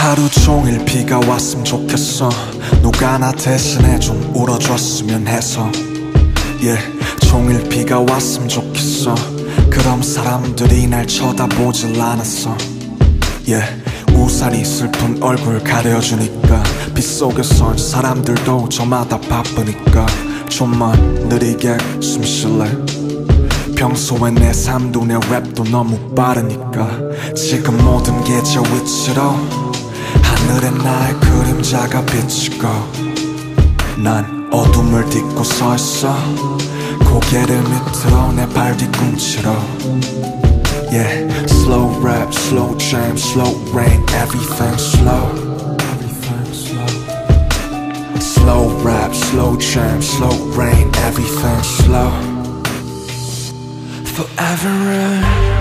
하루 종일 비가 왔으면 좋겠어. 누가 나 대신에 좀 울어줬으면 해서. yeah, 종일 비가 왔으면 좋겠어. 그럼 사람들이 날 쳐다보질 않았어. yeah, 우산이 슬픈 얼굴 가려주니까. 빗속에선 사람들도 저마다 바쁘니까. 좀만 느리게 숨 쉴래? 평소에 내 삶도 내 랩도 너무 빠르니까. 지금 모든 게 저 위치로 하늘에 나의 그림자가 비치고 난 어둠을 딛고 서 있어 고개를 밑으로 내 발 뒤꿈치로 Yeah, slow rap, slow jam, slow rain, everything slow Everything slow Slow rap, slow jam, slow rain, everything slow Forever in Forever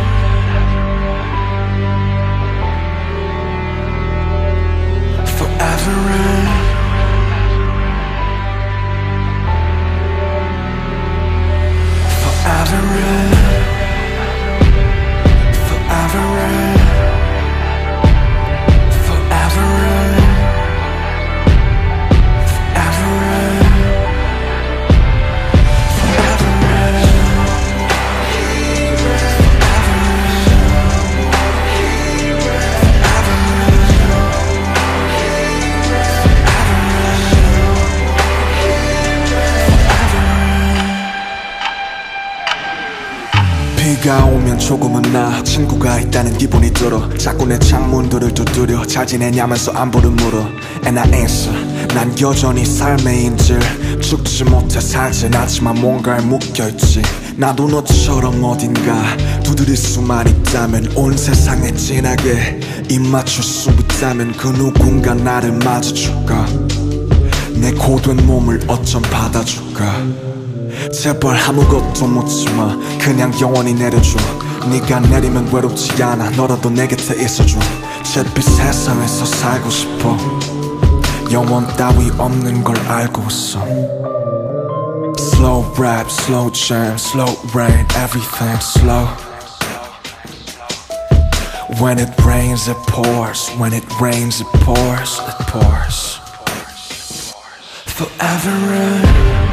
비가 오면 조금은 나 친구가 있다는 기분이 들어. 자꾸 내 창문들을 두드려 잘 지내냐면서 안부를 물어. And I answer 난 여전히 삶의 인질. 죽지 못해 살진 않지만 뭔가에 묶여있지. 나도 너처럼 어딘가 두드릴 수만 있다면 온 세상에 진하게 입 맞출 수 있다면 그 누군가 나를 맞아줄까? 내 고된 몸을 어쩜 받아줄까 제발 아무것도 묻지마 그냥 영원히 내려줘 네가 내리면 외롭지 않아 너라도 내 곁에 있어줘 잿빛 세상에서 살고 싶어 영원 따위 없는 걸 알고 있어 Slow rap, slow jam, slow rain, everything slow When it rains it pours, when it rains it pours, it pours Forever in